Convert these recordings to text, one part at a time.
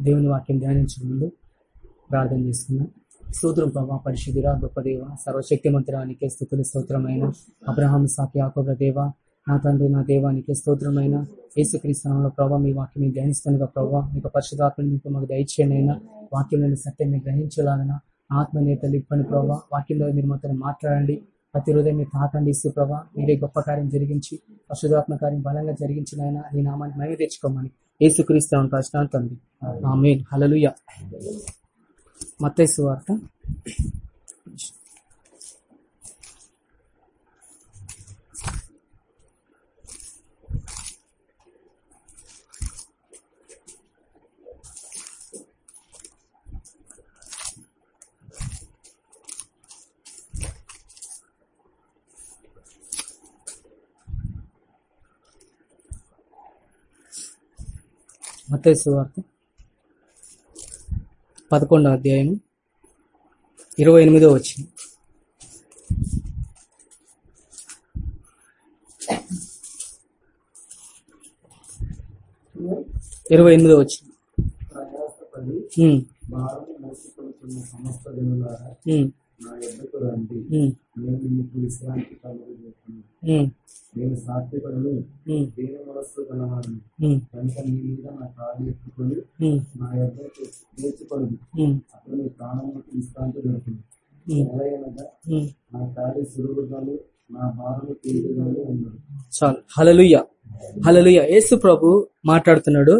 దేవుని వాక్యం ధ్యానించే ముందు ప్రార్థన చేసుకున్నాం సూత్రం ప్రభా పరిశుద్ధిరా గొప్ప దేవ సర్వశక్తిమంతురానికే స్థుతులు స్తోత్రమైన అబ్రహాం సాకి యాకోబ దేవ నా తండ్రి నా దేవానికి స్తోత్రమైన ఏసుక్రీస్తునంలో ప్రభావ మీ వాక్యం మీరు ధ్యానిస్తుండగా ప్రభావ మీకు పరిశుధాత్మని మీకు మాకు దయచేయనైనా వాక్యంలోని సత్యాన్ని గ్రహించలాగన ఆత్మ నేతలు ఇప్పని ప్రభావ వాక్యంలో మీరు మాత్రం మాట్లాడండి. ప్రతి హృదయం మీరు తాకండి ఇస్తూ ప్రభా మీరే గొప్ప కార్యం జరిగించి పరిశుధాత్మ కార్యం బలంగా జరిగించినైనా నీ నామాన్ని మేము తెచ్చుకోమని యేసుక్రీస్తు ప్రశ్న ఆమె హలలుయ మత్తైసు వార్త. మత్తైసు వార్త పదకొండవ అధ్యాయం ఇరవై ఎనిమిదో వచ్చింది ఇరవై ఎనిమిదో వచ్చింది నా యొద్దకు రండి ఉమ్, నేను మీకు విశ్రాంతి కలుగజేస్తాను ఉమ్, నేను సాత్వికులను ఉమ్, దీన మనస్సు గలవాడిని. ఉమ్, కనుక మీ మీద నా కాలు ఎత్తుకొని ఉమ్, నా యొద్దకు నేర్చుకొని ఉమ్, అప్పుడు మీ ప్రాణములకు విశ్రాంతి దొరుకుతుంది ఉమ్, ఎలాగనగా ఉమ్. నా కాలి సులువుగాను నా భారము తేలిగాను ఉన్నది చాలు. హలలుయ హలలుయ యేసు ప్రభు మాట్లాడుతున్నాడు.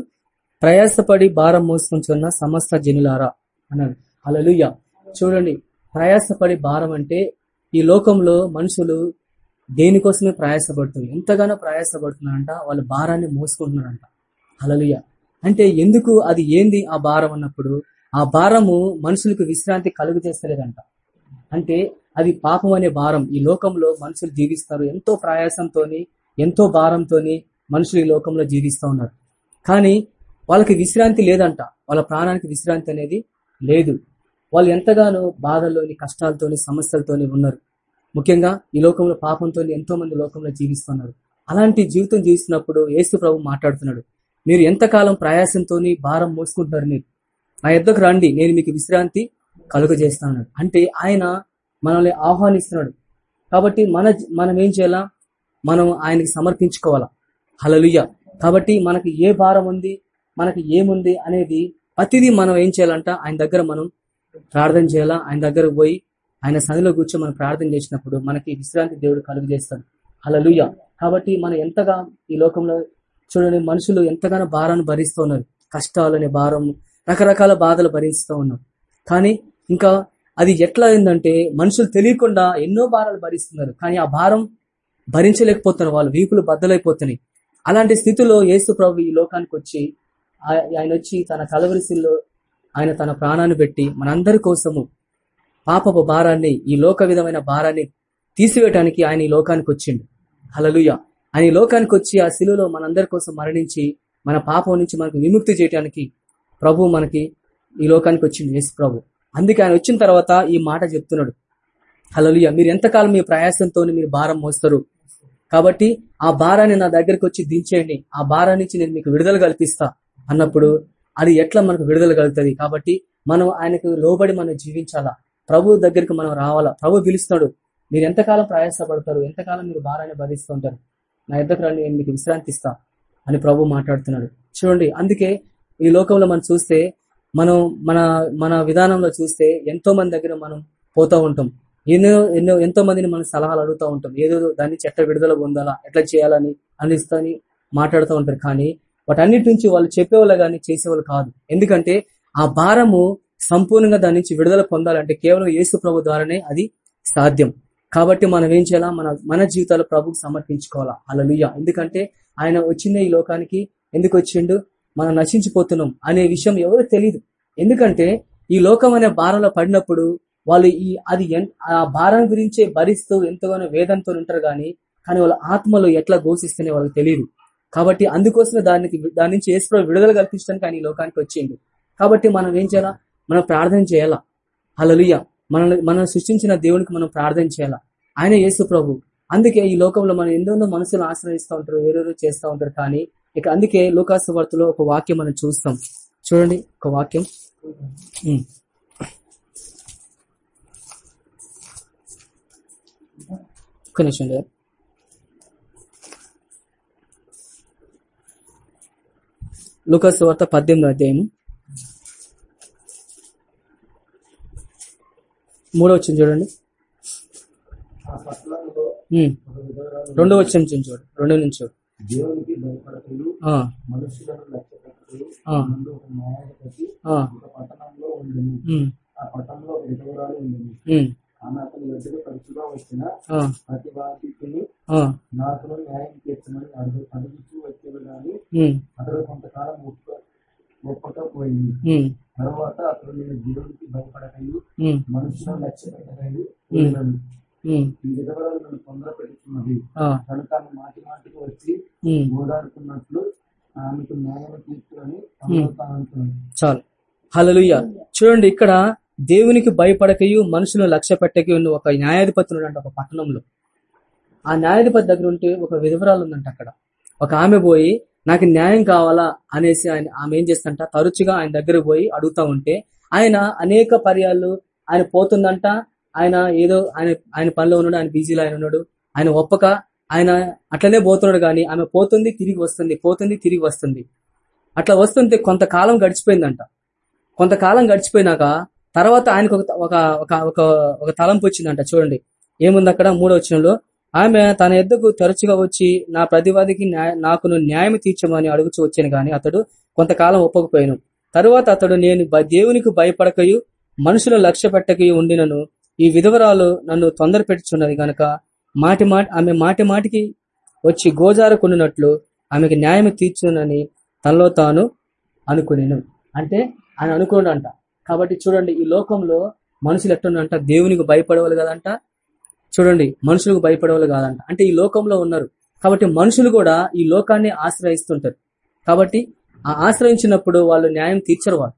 ప్రయాసపడి భారం మోసుకుంటున్న సమస్త జనులారా అన్నాడు హలలుయ చూడండి. ప్రయాసపడి భారం అంటే ఈ లోకంలో మనుషులు దేనికోసమే ప్రయాసపడుతున్నారు? ఎంతగానో ప్రయాసపడుతున్నారంట వాళ్ళ భారాన్ని మోసుకుంటున్నారంట. అలలుయ అంటే ఎందుకు అది ఏంది ఆ భారం అన్నప్పుడు? ఆ భారము మనుషులకు విశ్రాంతి కలుగు చేస్తలేదంట అంటే అది పాపం అనే భారం. ఈ లోకంలో మనుషులు జీవిస్తారు. ఎంతో ప్రయాసంతోని ఎంతో భారంతోని మనుషులు ఈ లోకంలో జీవిస్తూ ఉన్నారు. కానీ వాళ్ళకి విశ్రాంతి లేదంట. వాళ్ళ ప్రాణానికి విశ్రాంతి అనేది లేదు. వాళ్ళు ఎంతగానో బాధల్లోని కష్టాలతోని సమస్యలతోని ఉన్నారు. ముఖ్యంగా ఈ లోకంలో పాపంతో ఎంతో మంది లోకంలో జీవిస్తున్నారు. అలాంటి జీవితం జీవిస్తున్నప్పుడు ఏసు ప్రభు మాట్లాడుతున్నాడు. మీరు ఎంతకాలం ప్రయాసంతోని భారం మోసుకుంటున్నారు మీరు? నా ఎద్దకు రండి నేను మీకు విశ్రాంతి కలుగజేస్తాను. అంటే ఆయన మనల్ని ఆహ్వానిస్తున్నాడు. కాబట్టి మన మనం ఏం చేయాలా? మనం ఆయనకి సమర్పించుకోవాలా? హలలుయ్య కాబట్టి మనకి ఏ భారం ఉంది మనకి ఏముంది అనేది ప్రతిదీ మనం ఏం చేయాలంట ఆయన దగ్గర మనం ప్రార్థన చేయాలా? ఆయన దగ్గరకు పోయి ఆయన సన్నిలో కూర్చొని మనం ప్రార్థన చేసినప్పుడు మనకి విశ్రాంతి దేవుడు కలుగు చేస్తాడు. హలలుయ కాబట్టి మనం ఎంతగా ఈ లోకంలో చూడండి మనుషులు ఎంతగానో భారాన్ని భరిస్తూ ఉన్నారు. కష్టాలనే భారం రకరకాల బాధలు భరిస్తూ ఉన్నారు. కానీ ఇంకా అది ఎట్లా అయిందంటే మనుషులు తెలియకుండా ఎన్నో భారాలు భరిస్తున్నారు. కానీ ఆ భారం భరించలేకపోతున్నారు వాళ్ళు. వీపులు బద్దలైపోతున్నాయి. అలాంటి స్థితిలో యేసు ప్రభు ఈ లోకానికి వచ్చి ఆయన వచ్చి తన కలవరిశిల్లో ఆయన తన ప్రాణాన్ని పెట్టి మనందరి కోసము పాపపు భారాన్ని ఈ లోక విధమైన భారాన్ని తీసివేయటానికి ఆయన ఈ లోకానికి వచ్చిండు. హలలుయ ఆయన ఈ లోకానికి వచ్చి ఆ శిలువలో మనందరి కోసం మరణించి మన పాపం నుంచి మనకు విముక్తి చేయడానికి ప్రభు మనకి ఈ లోకానికి వచ్చిండు యేసు ప్రభు. అందుకే ఆయన వచ్చిన తర్వాత ఈ మాట చెప్తున్నాడు. హలలుయ మీరు ఎంతకాలం మీ ప్రయాసంతో మీరు భారం మోస్తారు? కాబట్టి ఆ భారాన్ని నా దగ్గరికి వచ్చి దించేయండి. ఆ భారం నుంచి నేను మీకు విడుదల కల్పిస్తా అన్నప్పుడు అది ఎట్లా మనకు విడుదల కలుగుతుంది? కాబట్టి మనం ఆయనకు లోబడి మనం జీవించాలా? ప్రభు దగ్గరికి మనం రావాలా? ప్రభు పిలుస్తున్నాడు మీరు ఎంతకాలం ప్రయాసపడతారు? ఎంతకాలం మీరు భారాన్ని భరిస్తూ ఉంటారు? నా ఇద్దరు రండి నేను మీకు విశ్రాంతి ఇస్తా అని ప్రభు మాట్లాడుతున్నాడు. చూడండి అందుకే ఈ లోకంలో మనం చూస్తే మనం మన మన విధానంలో చూస్తే ఎంతో మంది దగ్గర మనం పోతూ ఉంటాం. ఎన్నో ఎన్నో ఎంతో మందిని మనం సలహాలు అడుగుతూ ఉంటాం. ఏదో దాన్ని చెట్ట విడుదల పొందాలా? ఎట్లా చేయాలని అనిస్తని మాట్లాడుతూ ఉంటారు. కానీ వాటన్నిటి నుంచి వాళ్ళు చెప్పేవాళ్ళు కానీ చేసేవాళ్ళు కాదు. ఎందుకంటే ఆ భారము సంపూర్ణంగా దాని నుంచి విడుదల పొందాలంటే కేవలం యేసు ప్రభు ద్వారానే అది సాధ్యం. కాబట్టి మనం ఏం చేయాలా? మన మన జీవితాలు ప్రభుకు సమర్పించుకోవాలా? అలలుయ ఎందుకంటే ఆయన వచ్చిందే ఈ లోకానికి ఎందుకు వచ్చిండు? మనం నశించిపోతున్నాం అనే విషయం ఎవరు తెలియదు ఎందుకంటే ఈ లోకం అనే భారంలో పడినప్పుడు వాళ్ళు ఈ అది ఆ భారం గురించే భరిస్తూ ఎంతగానో వేదంతో ఉంటారు కానీ కానీ వాళ్ళ ఆత్మలో ఎట్లా ఘోషిస్తేనే వాళ్ళకి తెలియదు కాబట్టి అందుకోసమే దానికి దాని నుంచి ఏసుప్రభు విడుదల కల్పించడానికి ఆయన ఈ లోకానికి వచ్చిండు. కాబట్టి మనం ఏం చేయాలా? మనం ప్రార్థన చేయాలా? హలలుయ మనల్ని మనం సృష్టించిన దేవునికి మనం ప్రార్థన చేయాలా? ఆయన యేసు ప్రభు. అందుకే ఈ లోకంలో మనం ఎన్నెన్నో మనసులు ఆశ్రయిస్తూ ఉంటారు వేరేరో చేస్తూ ఉంటారు కానీ ఇక అందుకే లోకాసు వార్తలో ఒక వాక్యం మనం చూస్తాం. చూడండి ఒక వాక్యం. ఒక ఒక్క నిమిషం లూకాసు వార్త పద్దెనిమిది అధ్యాయము. మూడో వచ్చింది చూడండి. రెండో వచ్చిన నుంచి చూడు. రెండో నుంచి ప్రతి వాటిని ఆ, నాకును న్యాయం తీర్చమని అడుగు అడుగుతూ ఉమ్, అతడు కొంతకాలం ఉమ్, తర్వాత నేను ఉమ్, మనుషులను లక్ష్య విధవరాలు నన్ను తొందర కనుక మాటి మాటికి వచ్చి. ఓదాడుతున్నట్లు ఆమెకు న్యాయం చాలు. హల్లెలూయా. చూడండి ఇక్కడ దేవునికి భయపడకయు మనుషులు లక్ష్య పెట్టకయు ఉన్న ఒక న్యాయాధిపతి ఉన్నాడంట ఒక పట్టణంలో. ఆ న్యాయాధిపతి దగ్గర ఉంటే ఒక విధవరాలు ఉందంట అక్కడ. ఒక ఆమె పోయి నాకు న్యాయం కావాలా? అనేసి ఆయన ఆమె ఏం చేస్తంట తరచుగా ఆయన దగ్గర పోయి అడుగుతా ఉంటే ఆయన అనేక పర్యాలు ఆయన పోతుందంట. ఆయన ఏదో ఆయన ఆయన పనిలో ఉన్నాడు ఆయన బిజీలో ఆయన ఉన్నాడు. ఆయన ఒప్పక. ఆయన అట్లనే పోతున్నాడు కానీ ఆమె పోతుంది తిరిగి వస్తుంది పోతుంది తిరిగి వస్తుంది. అట్లా వస్తుంటే కొంతకాలం గడిచిపోయిందంట. కొంతకాలం గడిచిపోయినాక తర్వాత ఆయనకు ఒక ఒక ఒక ఒక ఒక తలంపు వచ్చిందంట. చూడండి. ఏముంది అక్కడ? మూడో వచనంలో ఆమె తన ఎద్దకు తరచుగా వచ్చి నా ప్రతివాదికి న్యాయ నాకును న్యాయం తీర్చమని అడుగుచూ వచ్చాను గాని అతడు కొంతకాలం ఒప్పకపోయాను. తరువాత అతడు నేను దేవునికి భయపడకయు మనుషుల లక్ష్య పెట్టకయు ఉండినను. ఈ విధవరాలు నన్ను తొందర పెట్టుచున్నది గనక మాటి మాట ఆమె మాటి మాటికి వచ్చి గోజారకున్నట్లు ఆమెకి న్యాయం తీర్చునని తనలో తాను అనుకునేను. అంటే ఆయన అనుకున్నాడంట కాబట్టి చూడండి ఈ లోకంలో మనుషులు ఎట్టున్నంట దేవునికి భయపడవాలి కదంట చూడండి మనుషులకు భయపడేవాళ్ళు కాదంట. అంటే ఈ లోకంలో ఉన్నారు. కాబట్టి మనుషులు కూడా ఈ లోకాన్ని ఆశ్రయిస్తుంటారు. కాబట్టి ఆ ఆశ్రయించినప్పుడు వాళ్ళు న్యాయం తీర్చరు వాళ్ళు.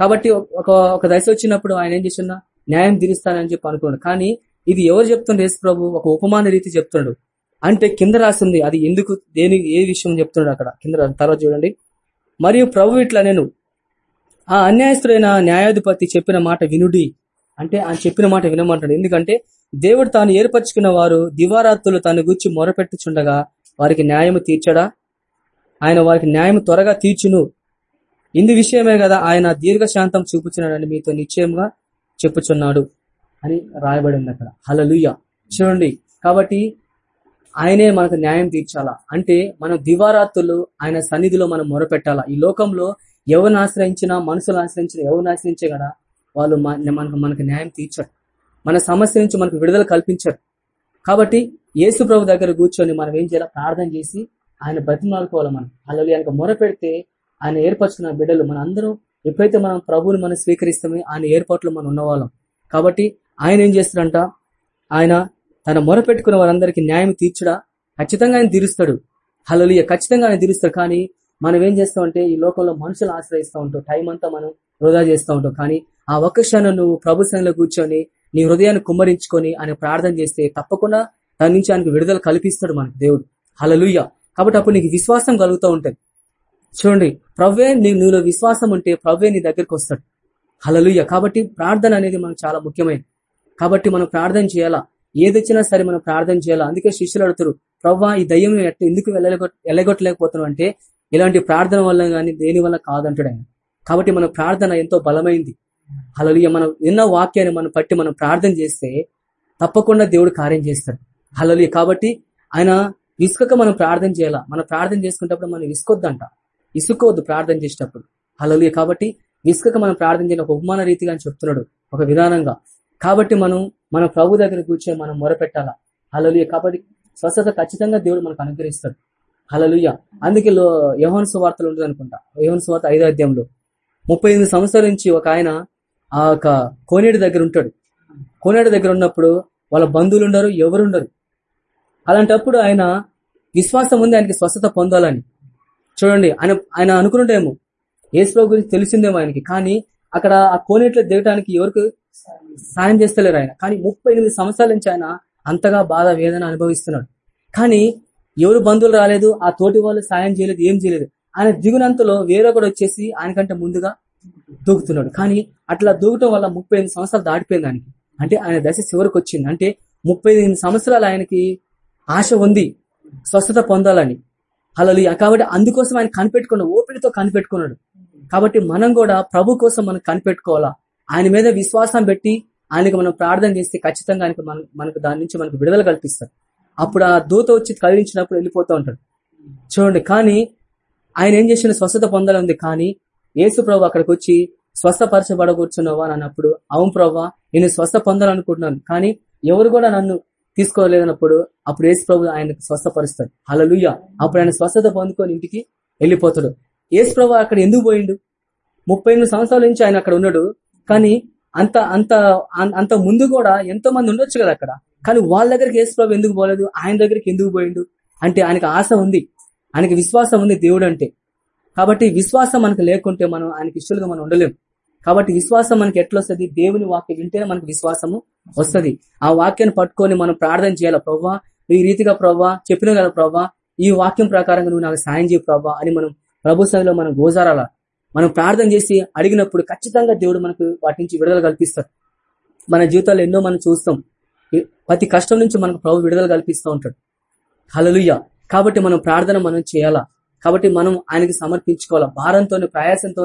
కాబట్టి ఒక ఒక దశ వచ్చినప్పుడు ఆయన ఏం చేస్తున్నా న్యాయం తీరుస్తానని చెప్పి అనుకున్నాడు. కానీ ఇది ఎవరు చెప్తుండ్రు యేసు ప్రభు? ఒక ఉపమాన రీతి చెప్తున్నాడు అంటే కింద రాసింది అది ఎందుకు దేని ఏ విషయం చెప్తున్నాడు అక్కడ? కింద తర్వాత చూడండి. మరియు ప్రభు ఇట్లా నేను ఆ అన్యాయస్తుడైన న్యాయాధిపతి చెప్పిన మాట వినుడి. అంటే ఆయన చెప్పిన మాట వినమంటాడు. ఎందుకంటే దేవుడు తాను ఏర్పరచుకున్న వారు దివారాత్రులు తన గురించి మొరపెట్టుచుండగా వారికి న్యాయం తీర్చడా? ఆయన వారికి న్యాయం త్వరగా తీర్చును. ఇందు విషయమే కదా ఆయన దీర్ఘశాంతం చూపుచున్నాడని మీతో నిశ్చయంగా చెప్పుచున్నాడు అని రాయబడి ఉంది అక్కడ హలలుయ చూడండి కాబట్టి ఆయనే మనకు న్యాయం తీర్చాలా? అంటే మనం దివారాత్రులు ఆయన సన్నిధిలో మనం మొరపెట్టాలా? ఈ లోకంలో ఎవరిని ఆశ్రయించినా మనుషులు ఆశ్రయించినా ఎవరిని ఆశ్రయించే కదా వాళ్ళు మన- మనకు మనకు న్యాయం తీర్చరు. మన సమస్య నుంచి మనకు విడుదల కల్పించరు. కాబట్టి యేసు ప్రభు దగ్గర కూర్చొని మనం ఏం చేయాలి? ప్రార్థన చేసి ఆయన బ్రతిమాలుకోవాలి మనం. అలా ఆయనకు మొరపెడితే ఆయన ఏర్పరచుకున్న బిడ్డలు మన అందరం ఎప్పుడైతే మనం ప్రభువుని మనం స్వీకరిస్తామో ఆయన ఏర్పాట్లు మనం ఉన్నవాళ్ళం. కాబట్టి ఆయన ఏం చేస్తాడంట? ఆయన తన మొరపెట్టుకున్న వారందరికీ న్యాయం తీర్చడా? ఖచ్చితంగా ఆయన తీరుస్తాడు. హలలియ ఖచ్చితంగా ఆయన తీరుస్తాడు. కానీ మనం ఏం చేస్తామంటే ఈ లోకంలో మనుషులు ఆశ్రయిస్తూ ఉంటాం. టైం అంతా మనం వృధా చేస్తూ ఉంటాం. కానీ ఆ ఒక్క క్షణం నువ్వు ప్రభు కూర్చొని నీ హృదయాన్ని కుమ్మరించుకొని ఆయన ప్రార్థన చేస్తే తప్పకుండా దాని నుంచి ఆయనకు విడుదల కల్పిస్తాడు మనకు దేవుడు. హలలుయ్య కాబట్టి అప్పుడు నీకు విశ్వాసం కలుగుతూ ఉంటుంది. చూడండి ప్రవ్వే నీ నీలో విశ్వాసం ఉంటే ప్రవ్వే నీ దగ్గరికి వస్తాడు. హలలుయ్య కాబట్టి ప్రార్థన అనేది మనకు చాలా ముఖ్యమైనది. కాబట్టి మనం ప్రార్థన చేయాలా? ఏదొచ్చినా సరే మనం ప్రార్థన చేయాలా? అందుకే శిష్యులు అడుగుతారు ప్రవ్వా ఈ దయ్యం ఎందుకు వెళ్ళగొట్ వెళ్ళగొట్టలేకపోతున్నాం అంటే ఇలాంటి ప్రార్థన వల్ల కానీ దేని వల్ల కాదంటాడు ఆయన. కాబట్టి మన ప్రార్థన ఎంతో బలమైంది. హలలుయ మనం ఎన్నో వాక్యాన్ని మనం పట్టి మనం ప్రార్థన చేస్తే తప్పకుండా దేవుడు కార్యం చేస్తాడు. హలలియ కాబట్టి ఆయన విసుకక మనం ప్రార్థన చేయాలా? మనం ప్రార్థన చేసుకునేటప్పుడు మనం విసుకొద్దంట ఇసుకోవద్దు ప్రార్థన చేసేటప్పుడు. హలలియ కాబట్టి విసుకక మనం ప్రార్థన చేయని ఒక ఉపమాన రీతిగా అని చెప్తున్నాడు. ఒక విధానంగా. కాబట్టి మనం మన ప్రభు దగ్గర కూర్చొని మనం మొరపెట్టాలా? హలలియ కాబట్టి స్వస్థత ఖచ్చితంగా దేవుడు మనకు అనుగ్రహిస్తాడు. హలలుయ అందుకే లో యోహన్ సువార్తలు ఉంటుంది అనుకుంటా యోహన్ సువార్త ఐదో అధ్యాయంలో. ముప్పై ఎనిమిది సంవత్సరాల నుంచి ఒక ఆయన ఆ యొక్క కోనేటి దగ్గర ఉంటాడు. కోనేటి దగ్గర ఉన్నప్పుడు వాళ్ళ బంధువులు ఉండరు ఎవరు ఉండరు. అలాంటప్పుడు ఆయన విశ్వాసం ఉంది ఆయనకి స్వస్థత పొందాలని. చూడండి ఆయన ఆయన అనుకున్నట్టేమో ఏసుప్రభు గురించి తెలిసిందేమో ఆయనకి. కానీ అక్కడ ఆ కోనేట్లో దిగటానికి ఎవరికి సాయం చేస్తలేరు ఆయన. కానీ ముప్పై ఎనిమిది సంవత్సరాల నుంచి ఆయన అంతగా బాధ వేదన అనుభవిస్తున్నాడు. కానీ ఎవరు బంధువులు రాలేదు ఆ తోటి వాళ్ళు సాయం చేయలేదు ఏం చేయలేదు. ఆయన దిగునంతలో వేరొకడు వచ్చేసి ఆయనకంటే ముందుగా దూకుతున్నాడు. కానీ అట్లా దూకటం వల్ల ముప్పై ఎనిమిది సంవత్సరాలు దాటిపోయింది ఆయనకి. అంటే ఆయన దశ చివరికి వచ్చింది. అంటే ముప్పై ఎనిమిది సంవత్సరాలు ఆయనకి ఆశ ఉంది స్వస్థత పొందాలని. అలలు కాబట్టి అందుకోసం ఆయన కనిపెట్టుకున్నాడు ఓపికతో కనిపెట్టుకున్నాడు. కాబట్టి మనం కూడా ప్రభు కోసం మనం కనిపెట్టుకోవాలా? ఆయన మీద విశ్వాసం పెట్టి ఆయనకు మనం ప్రార్థన చేస్తే ఖచ్చితంగా ఆయన మన మనకు దాని నుంచి మనకు విడుదల కల్పిస్తారు. అప్పుడు ఆ దూత వచ్చి కలిగించినప్పుడు వెళ్ళిపోతూ ఉంటాడు. చూడండి కానీ ఆయన ఏం చేసిన స్వస్థత పొందాలని ఉంది. కానీ యేసు ప్రభు అక్కడికి వచ్చి స్వస్థపరచబడకూర్చున్నావా అన్నప్పుడు అవును ప్రభా నేను స్వస్థ పొందాలనుకుంటున్నాను కానీ ఎవరు కూడా నన్ను తీసుకోలేదన్నప్పుడు అప్పుడు యేసు ప్రభు ఆయనకు స్వస్థపరుస్తాడు. హలలుయ అప్పుడు ఆయన స్వస్థత పొందుకొని ఇంటికి వెళ్ళిపోతాడు. యేసు ప్రభు అక్కడ ఎందుకు పోయిండు? ముప్పై ఎనిమిది సంవత్సరాల నుంచి ఆయన అక్కడ ఉన్నాడు కానీ అంత అంత అంత ముందు కూడా ఎంతో మంది ఉండొచ్చు కదా అక్కడ. కానీ వాళ్ళ దగ్గరికి యేసు ప్రభు ఎందుకు పోలేదు? ఆయన దగ్గరికి ఎందుకు పోయిండు? అంటే ఆయనకు ఆశ ఉంది. ఆయనకి విశ్వాసం ఉంది దేవుడు అంటే. కాబట్టి విశ్వాసం మనకు లేకుంటే మనం ఆయనకి ఇష్టలుగా మనం ఉండలేం. కాబట్టి విశ్వాసం మనకి ఎట్లొస్తుంది? దేవుని వాక్యం వింటేనే మనకు విశ్వాసము వస్తుంది. ఆ వాక్యాన్ని పట్టుకొని మనం ప్రార్థన చేయాలి? ప్రవ్వా ఈ రీతిగా ప్రవ్వా చెప్పిన కదా ప్రవ్వా ఈ వాక్యం ప్రకారంగా నువ్వు నాకు సాయం చేయ ప్రవ్వా అని మనం ప్రభు సంఘంలో మనం గోజారాల? మనం ప్రార్థన చేసి అడిగినప్పుడు ఖచ్చితంగా దేవుడు మనకు వాటి నుంచి విడుదల కల్పిస్తాడు. మన జీవితాల్లో ఎన్నో మనం చూస్తాం. ప్రతి కష్టం నుంచి మనకు ప్రభు విడుదల కల్పిస్తూ ఉంటాడు. హలలుయ్య కాబట్టి మనం ప్రార్థన మనం చేయాలా? కాబట్టి మనం ఆయనకి సమర్పించుకోవాలి? భారంతో ప్రయాసంతో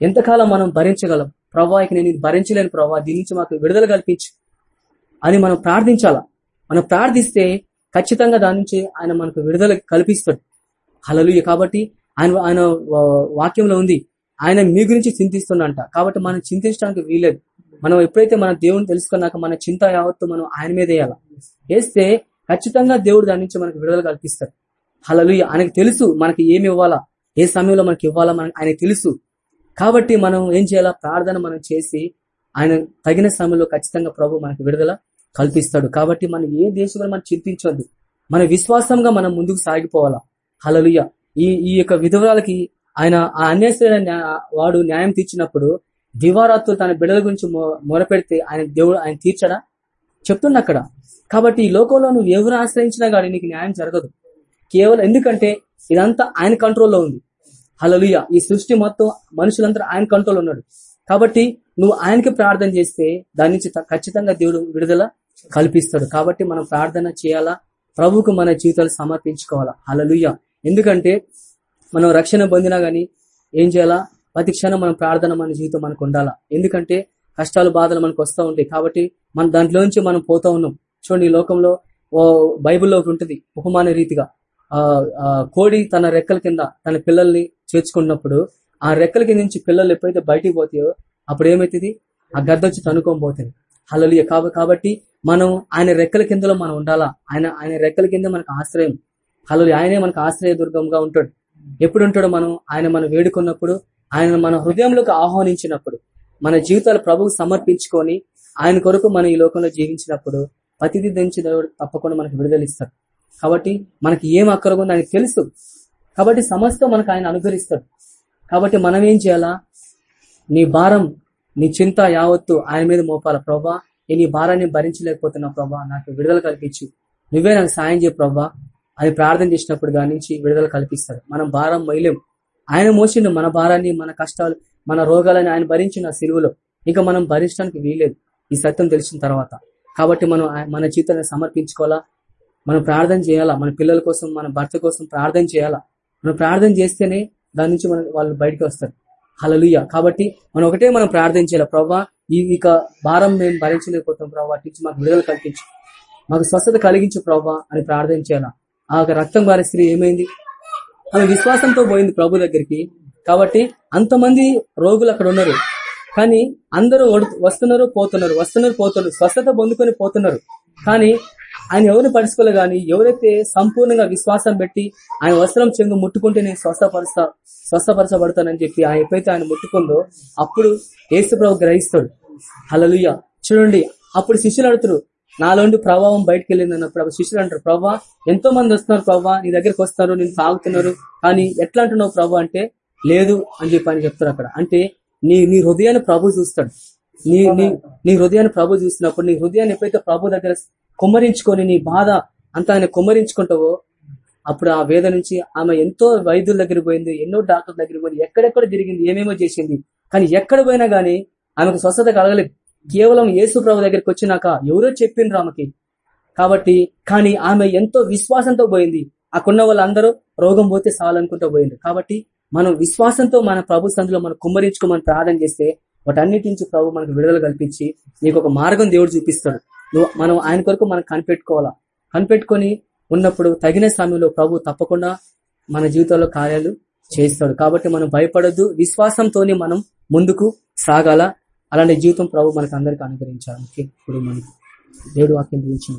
ఎంతకాలం మనం భరించగలం? ప్రభా ఇక నేను భరించలేను ప్రభా దీని నుంచి మాకు విడుదల కల్పించు అని మనం ప్రార్థించాలా? మనం ప్రార్థిస్తే ఖచ్చితంగా దాని నుంచి ఆయన మనకు విడుదల కల్పిస్తాడు. హలలుయ కాబట్టి ఆయన ఆయన వాక్యంలో ఉంది ఆయన మీ గురించి చింతిస్తుండంట. కాబట్టి మనం చింతించడానికి వీలేదు మనం ఎప్పుడైతే మన దేవుని తెలుసుకున్నాక మన చింత యావత్తు మనం ఆయన మీద వేయాలి? వేస్తే ఖచ్చితంగా దేవుడు దాని నుంచి మనకు విడుదల కల్పిస్తాడు. హలలుయ ఆయనకు తెలుసు మనకి ఏమి ఇవ్వాలా ఏ సమయంలో మనకి ఇవ్వాలా మనకు ఆయనకు తెలుసు. కాబట్టి మనం ఏం చేయాలా? ప్రార్థన మనం చేసి ఆయన తగిన సమయంలో ఖచ్చితంగా ప్రభు మనకు విడుదల కల్పిస్తాడు. కాబట్టి మనం ఏ దేశంలో మనం చింతించొద్దు మన విశ్వాసంగా మనం ముందుకు సాగిపోవాలా. హలలుయ ఈ ఈ యొక్క విధవరాలకి ఆయన ఆ అన్యాయమైన వాడు న్యాయం తీర్చినప్పుడు దివారాత్రులు తన బిడ్డల గురించి మొరపెడితే ఆయన దేవుడు ఆయన తీర్చడా? చెప్తున్నా అక్కడ. కాబట్టి ఈ లోకంలో నువ్వు ఎవరు ఆశ్రయించినా కానీ నీకు న్యాయం జరగదు. కేవలం ఎందుకంటే ఇదంతా ఆయన కంట్రోల్లో ఉంది. హలలుయ ఈ సృష్టి మొత్తం మనుషులంతా ఆయన కంట్రోల్ ఉన్నాడు. కాబట్టి నువ్వు ఆయనకి ప్రార్థన చేస్తే దాని నుంచి ఖచ్చితంగా దేవుడు విడుదల కల్పిస్తాడు. కాబట్టి మనం ప్రార్థన చేయాలా? ప్రభువుకు మన జీవితాలు సమర్పించుకోవాలా? హలలుయ ఎందుకంటే మనం రక్షణ పొందినా గానీ ఏం చేయాలా? ప్రతి క్షణం మన ప్రార్థన మన జీవితం మనకు ఉండాలా? ఎందుకంటే కష్టాలు బాధలు మనకు వస్తూ ఉంటాయి. కాబట్టి మన దాంట్లోంచి మనం పోతా ఉన్నాం. చూడండి ఈ లోకంలో ఓ బైబిల్లో ఒకటి ఉంటుంది. ఉపమాన రీతిగా. కోడి తన రెక్కల కింద తన పిల్లల్ని చేర్చుకున్నప్పుడు ఆ రెక్కల కింద నుంచి పిల్లలు ఎప్పుడైతే బయటికి పోతాయో అప్పుడు ఏమైతుంది? ఆ గద్ద వచ్చి తనుకొని హలలియ కాబట్టి మనం ఆయన రెక్కల కిందలో మనం ఉండాలా? ఆయన ఆయన రెక్కల కింద మనకు ఆశ్రయం. హలలి ఆయనే మనకు ఆశ్రయ దుర్గంగా ఉంటాడు. ఎప్పుడు ఉంటాడో మనం ఆయన మనం వేడుకున్నప్పుడు ఆయన మన హృదయంలోకి ఆహ్వానించినప్పుడు మన జీవితాలు ప్రభువు సమర్పించుకొని ఆయన కొరకు మనం ఈ లోకంలో జీవించినప్పుడు ప్రతిదీ దించి దేవుడు తప్పకుండా మనకు విడుదలిస్తాడు కాబట్టి మనకి ఏం అక్కరగుందో ఆయనకు తెలుసు. కాబట్టి సమస్తం మనకు ఆయన అనుగ్రహిస్తాడు. కాబట్టి మనం ఏం చేయాలా? నీ భారం నీ చింత యావత్తు ఆయన మీద మోపాల? ప్రభా నేను ఈ భారాన్ని భరించలేకపోతున్నా ప్రభా నాకు విడుదల కల్పించు. నువ్వే నాకు సాయం చేయ ప్రభా. అని ప్రార్థన చేసినప్పుడు దాని నుంచి విడుదల కల్పిస్తాడు. మనం భారం మొయ్యలేం ఆయన మోసిండు మన భారాన్ని మన కష్టాలు మన రోగాలని ఆయన భరించిన సిలువలో. ఇంకా మనం భరించడానికి వీలేదు ఈ సత్యం తెలిసిన తర్వాత. కాబట్టి మనం మన జీవితాన్ని సమర్పించుకోవాలా? మనం ప్రార్థన చేయాలా? మన పిల్లల కోసం మన భర్త కోసం ప్రార్థన చేయాలా? మనం ప్రార్థన చేస్తేనే దాని నుంచి మన వాళ్ళు బయటకు వస్తారు. హలలుయ కాబట్టి మనం ఒకటే మనం ప్రార్థన చేయాలి? ప్రవ్వా ఈ ఇక భారం మేము భరించలేకపోతాం ప్రభావ వాటి నుంచి మాకు విడుదల కల్పించు. మాకు స్వస్థత కలిగించు ప్రవ్వా అని ప్రార్థన చేయాలా? ఆ యొక్క రక్తం వారి స్త్రీ ఏమైంది? ఆమె విశ్వాసంతో పోయింది ప్రభు దగ్గరికి. కాబట్టి అంతమంది రోగులు అక్కడ ఉన్నారు. కానీ అందరూ వస్తున్నారు పోతున్నారు వస్తున్నారు పోతున్నారు. స్వస్థత పొందుకొని పోతున్నారు. కానీ ఆయన ఎవరిని పరుచుకోలే గాని ఎవరైతే సంపూర్ణంగా విశ్వాసం పెట్టి ఆయన వస్త్రం చెంగు ముట్టుకుంటే నేను స్వస్థపరుస్తా స్వస్థపరచబడతానని చెప్పి ఆయన ఎప్పుడైతే ఆయన ముట్టుకుందో అప్పుడు యేసు ప్రభు గ్రహిస్తాడు. హలలుయ చూడండి అప్పుడు శిష్యులు అడుగుతారు నాలోండి ప్రభావం బయటకు వెళ్ళింది అన్నప్పుడు అప్పుడు శిష్యులు అంటారు ప్రభా ఎంతో మంది వస్తున్నారు ప్రభా నీ దగ్గరికి వస్తారు నేను తాగుతున్నారు కానీ ఎట్లా అంటున్నావు ప్రభా అంటే లేదు అని చెప్పి ఆయన చెప్తారు అక్కడ. అంటే నీ నీ హృదయాన్ని ప్రభు చూస్తాడు. నీ నీ నీ హృదయాన్ని ప్రభు చూసినప్పుడు నీ హృదయాన్ని ఎప్పుడైతే ప్రభు దగ్గర కుమ్మరించుకొని నీ బాధ అంత ఆయన కుమ్మరించుకుంటావో అప్పుడు ఆ వేద నుంచి ఆమె ఎంతో వైద్యుల దగ్గర పోయింది ఎన్నో డాక్టర్ దగ్గర పోయింది ఎక్కడెక్కడ తిరిగింది ఏమేమో చేసింది. కానీ ఎక్కడ పోయినా కానీ ఆమెకు స్వస్థత కలగలేదు. కేవలం యేసు ప్రభు దగ్గరికి వచ్చినాక ఎవరో చెప్పిండ్రు ఆమెకి. కాబట్టి కానీ ఆమె ఎంతో విశ్వాసంతో పోయింది. అక్కడున్న వాళ్ళందరూ రోగం పోతే చాలనుకుంటూ పోయింది కాబట్టి మనం విశ్వాసంతో మన ప్రభు సందులో మనం కుమ్మరించుకోమని ప్రార్థన చేస్తే వాటన్నిటి నుంచి ప్రభు మనకు విడుదల కల్పించి నీకు ఒక మార్గం దేవుడు చూపిస్తాడు. నువ్వు మనం ఆయన కొరకు మనం కనిపెట్టుకోవాలా? కనిపెట్టుకొని ఉన్నప్పుడు తగిన సమయంలో ప్రభు తప్పకుండా మన జీవితంలో కార్యాలు చేస్తాడు. కాబట్టి మనం భయపడద్దు. విశ్వాసంతోనే మనం ముందుకు సాగాల. అలాంటి జీవితం ప్రభు మనకు అందరికి అనుగ్రహించాలి ఇప్పుడు మనకి దేవుడు వాక్యం గురించి